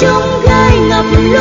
trong gai ngập lối